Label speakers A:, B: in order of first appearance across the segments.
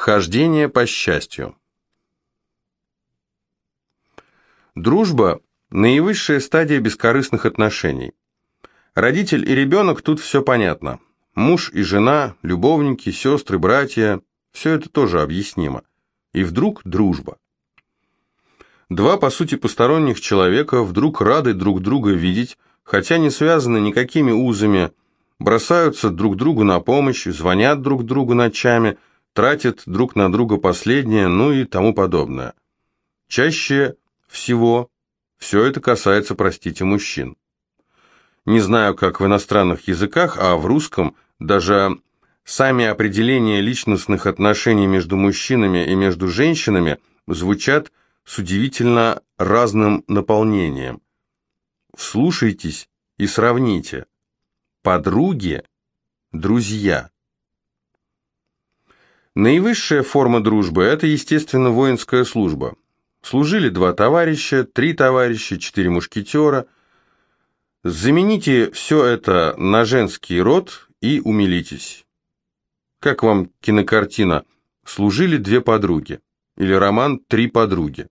A: Хождение по счастью. Дружба – наивысшая стадия бескорыстных отношений. Родитель и ребенок – тут все понятно. Муж и жена, любовники, сестры, братья – все это тоже объяснимо. И вдруг дружба. Два, по сути, посторонних человека вдруг рады друг друга видеть, хотя не связаны никакими узами, бросаются друг другу на помощь, звонят друг другу ночами, тратят друг на друга последнее, ну и тому подобное. Чаще всего все это касается, простите, мужчин. Не знаю, как в иностранных языках, а в русском даже сами определения личностных отношений между мужчинами и между женщинами звучат с удивительно разным наполнением. Вслушайтесь и сравните. Подруги, друзья. Наивысшая форма дружбы – это, естественно, воинская служба. Служили два товарища, три товарища, четыре мушкетера. Замените все это на женский род и умилитесь. Как вам кинокартина «Служили две подруги» или роман «Три подруги»?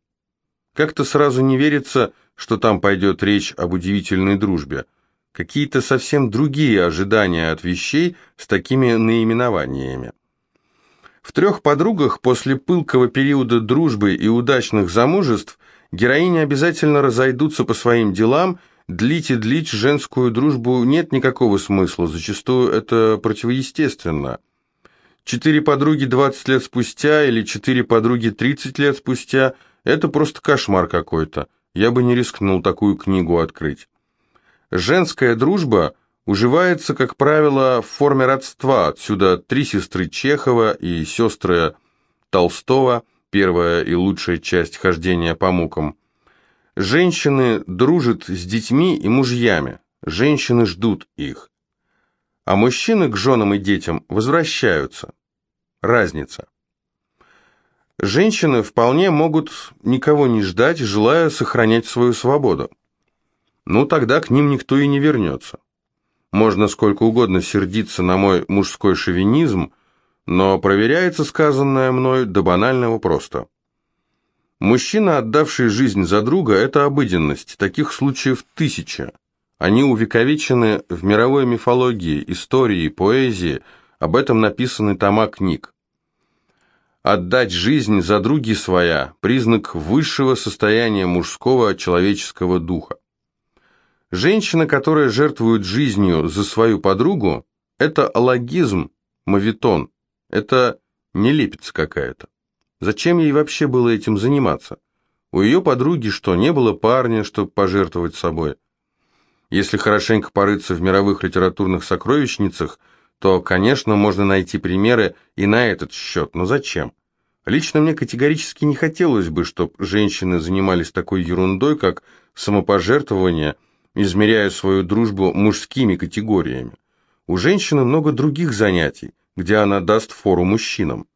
A: Как-то сразу не верится, что там пойдет речь об удивительной дружбе. Какие-то совсем другие ожидания от вещей с такими наименованиями. В «Трех подругах» после пылкого периода дружбы и удачных замужеств героини обязательно разойдутся по своим делам, длить и длить женскую дружбу нет никакого смысла, зачастую это противоестественно. Четыре подруги 20 лет спустя или четыре подруги 30 лет спустя – это просто кошмар какой-то. Я бы не рискнул такую книгу открыть. Женская дружба уживается, как правило, в форме родства. Отсюда три сестры Чехова и сестры Толстого, первая и лучшая часть хождения по мукам. Женщины дружат с детьми и мужьями. Женщины ждут их. А мужчины к женам и детям возвращаются. Разница. Женщины вполне могут никого не ждать, желая сохранять свою свободу. Ну, тогда к ним никто и не вернется. Можно сколько угодно сердиться на мой мужской шовинизм, но проверяется сказанное мной до банального просто. Мужчина, отдавший жизнь за друга, это обыденность, таких случаев тысяча. Они увековечены в мировой мифологии, истории, поэзии, об этом написаны тома книг. Отдать жизнь за други своя – признак высшего состояния мужского человеческого духа. Женщина, которая жертвует жизнью за свою подругу – это алогизм, мавитон, это нелепица какая-то. Зачем ей вообще было этим заниматься? У ее подруги что, не было парня, чтобы пожертвовать собой? Если хорошенько порыться в мировых литературных сокровищницах – то, конечно, можно найти примеры и на этот счет, но зачем? Лично мне категорически не хотелось бы, чтобы женщины занимались такой ерундой, как самопожертвование, измеряя свою дружбу мужскими категориями. У женщины много других занятий, где она даст фору мужчинам.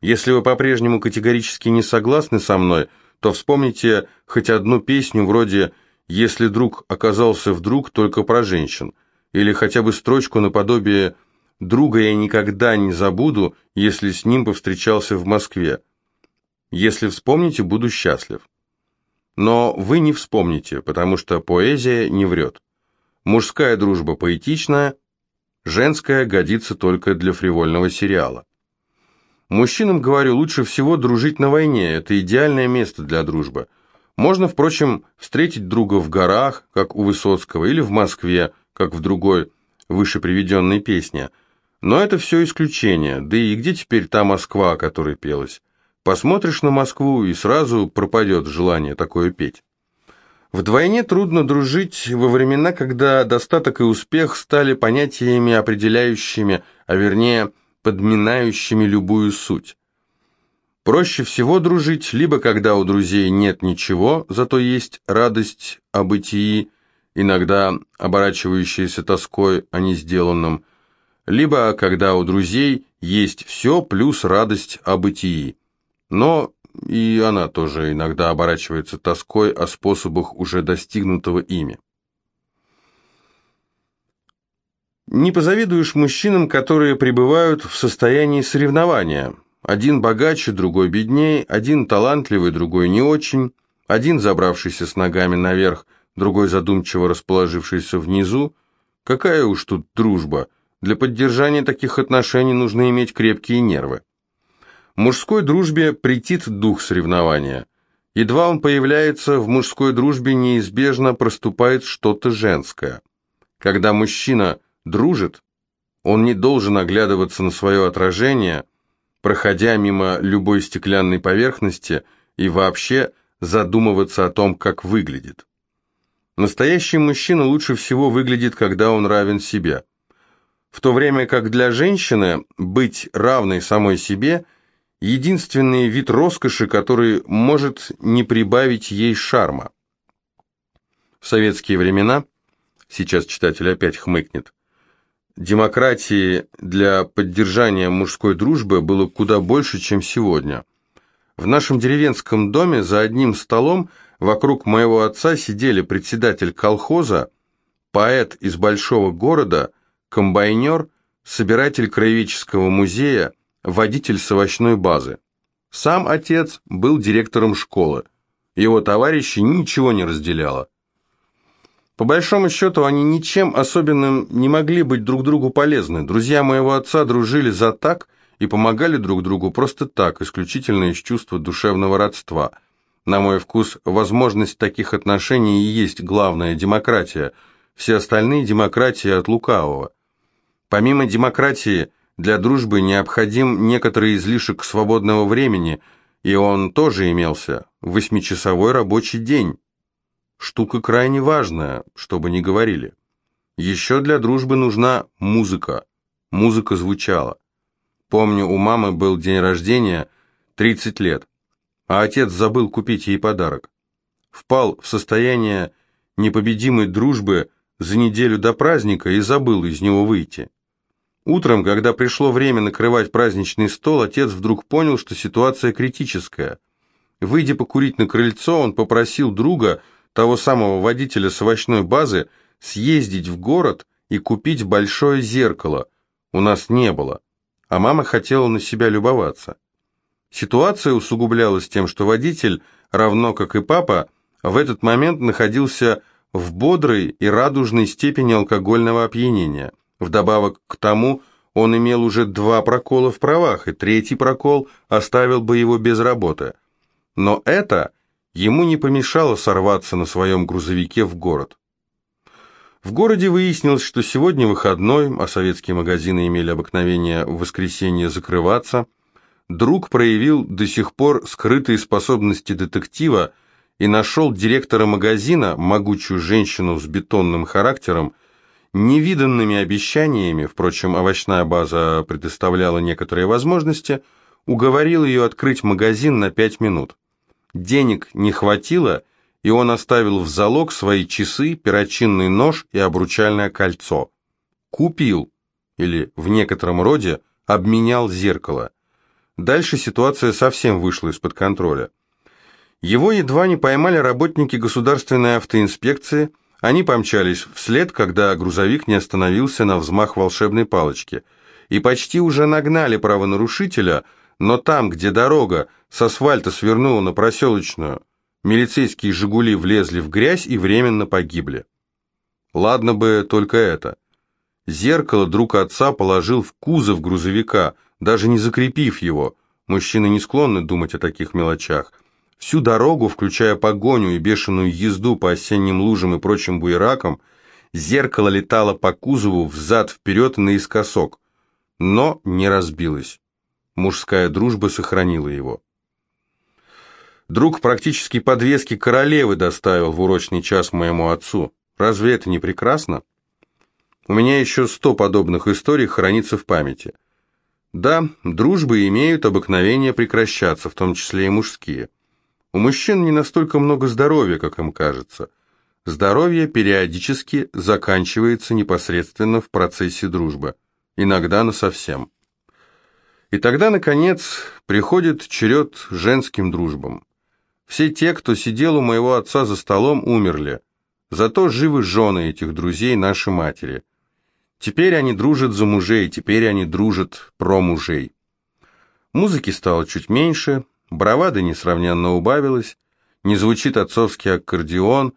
A: Если вы по-прежнему категорически не согласны со мной, то вспомните хоть одну песню вроде «Если друг оказался вдруг только про женщин», или хотя бы строчку наподобие Друга я никогда не забуду, если с ним повстречался в Москве. Если вспомните, буду счастлив. Но вы не вспомните, потому что поэзия не врет. Мужская дружба поэтичная, женская годится только для фривольного сериала. Мужчинам, говорю, лучше всего дружить на войне, это идеальное место для дружбы. Можно, впрочем, встретить друга в горах, как у Высоцкого, или в Москве, как в другой выше приведенной песне – но это все исключение, да и где теперь та Москва, о которой пелось? Посмотришь на Москву, и сразу пропадет желание такое петь. Вдвойне трудно дружить во времена, когда достаток и успех стали понятиями определяющими, а вернее, подминающими любую суть. Проще всего дружить, либо когда у друзей нет ничего, зато есть радость о бытии, иногда оборачивающаяся тоской о несделанном, либо когда у друзей есть все плюс радость о бытии. Но и она тоже иногда оборачивается тоской о способах уже достигнутого ими. Не позавидуешь мужчинам, которые пребывают в состоянии соревнования. Один богаче, другой бедней, один талантливый, другой не очень, один забравшийся с ногами наверх, другой задумчиво расположившийся внизу. Какая уж тут дружба? Для поддержания таких отношений нужно иметь крепкие нервы. Мужской дружбе претит дух соревнования. Едва он появляется, в мужской дружбе неизбежно проступает что-то женское. Когда мужчина дружит, он не должен оглядываться на свое отражение, проходя мимо любой стеклянной поверхности и вообще задумываться о том, как выглядит. Настоящий мужчина лучше всего выглядит, когда он равен себе. В то время как для женщины быть равной самой себе – единственный вид роскоши, который может не прибавить ей шарма. В советские времена, сейчас читатель опять хмыкнет, демократии для поддержания мужской дружбы было куда больше, чем сегодня. В нашем деревенском доме за одним столом вокруг моего отца сидели председатель колхоза, поэт из большого города, комбайнер, собиратель краеведческого музея, водитель с овощной базы. Сам отец был директором школы. Его товарищи ничего не разделяло. По большому счету, они ничем особенным не могли быть друг другу полезны. Друзья моего отца дружили за так и помогали друг другу просто так, исключительно из чувства душевного родства. На мой вкус, возможность таких отношений и есть главная демократия. Все остальные демократии от лукавого. Помимо демократии – для дружбы необходим некоторый излишек свободного времени, и он тоже имелся, восьмичасовой рабочий день. Штука крайне важная, чтобы не говорили. Еще для дружбы нужна музыка. Музыка звучала. Помню, у мамы был день рождения, 30 лет, а отец забыл купить ей подарок. Впал в состояние непобедимой дружбы за неделю до праздника и забыл из него выйти. Утром, когда пришло время накрывать праздничный стол, отец вдруг понял, что ситуация критическая. Выйдя покурить на крыльцо, он попросил друга, того самого водителя с овощной базы, съездить в город и купить большое зеркало. У нас не было, а мама хотела на себя любоваться. Ситуация усугублялась тем, что водитель, равно как и папа, в этот момент находился в бодрой и радужной степени алкогольного опьянения – Вдобавок к тому, он имел уже два прокола в правах, и третий прокол оставил бы его без работы. Но это ему не помешало сорваться на своем грузовике в город. В городе выяснилось, что сегодня выходной, а советские магазины имели обыкновение в воскресенье закрываться. Друг проявил до сих пор скрытые способности детектива и нашел директора магазина, могучую женщину с бетонным характером, Невиданными обещаниями, впрочем, овощная база предоставляла некоторые возможности, уговорил ее открыть магазин на пять минут. Денег не хватило, и он оставил в залог свои часы, перочинный нож и обручальное кольцо. Купил, или в некотором роде обменял зеркало. Дальше ситуация совсем вышла из-под контроля. Его едва не поймали работники государственной автоинспекции – они помчались вслед, когда грузовик не остановился на взмах волшебной палочки, и почти уже нагнали правонарушителя, но там, где дорога с асфальта свернула на проселочную, милицейские «Жигули» влезли в грязь и временно погибли. Ладно бы только это. Зеркало друг отца положил в кузов грузовика, даже не закрепив его. Мужчины не склонны думать о таких мелочах. Всю дорогу, включая погоню и бешеную езду по осенним лужам и прочим буеракам, зеркало летало по кузову взад-вперед наискосок, но не разбилось. Мужская дружба сохранила его. Друг практически подвески королевы доставил в урочный час моему отцу. Разве это не прекрасно? У меня еще сто подобных историй хранится в памяти. Да, дружбы имеют обыкновение прекращаться, в том числе и мужские. У мужчин не настолько много здоровья, как им кажется. Здоровье периодически заканчивается непосредственно в процессе дружбы, иногда насовсем. И тогда, наконец, приходит черед женским дружбам. Все те, кто сидел у моего отца за столом, умерли. Зато живы жены этих друзей, наши матери. Теперь они дружат за мужей, теперь они дружат про мужей. Музыки стало чуть меньше, бравады несравненно убавилось, не звучит отцовский аккордеон,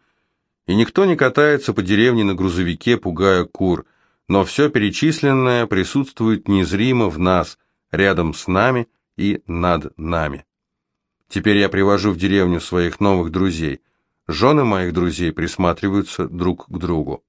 A: и никто не катается по деревне на грузовике, пугая кур, но все перечисленное присутствует незримо в нас, рядом с нами и над нами. Теперь я привожу в деревню своих новых друзей. Жены моих друзей присматриваются друг к другу.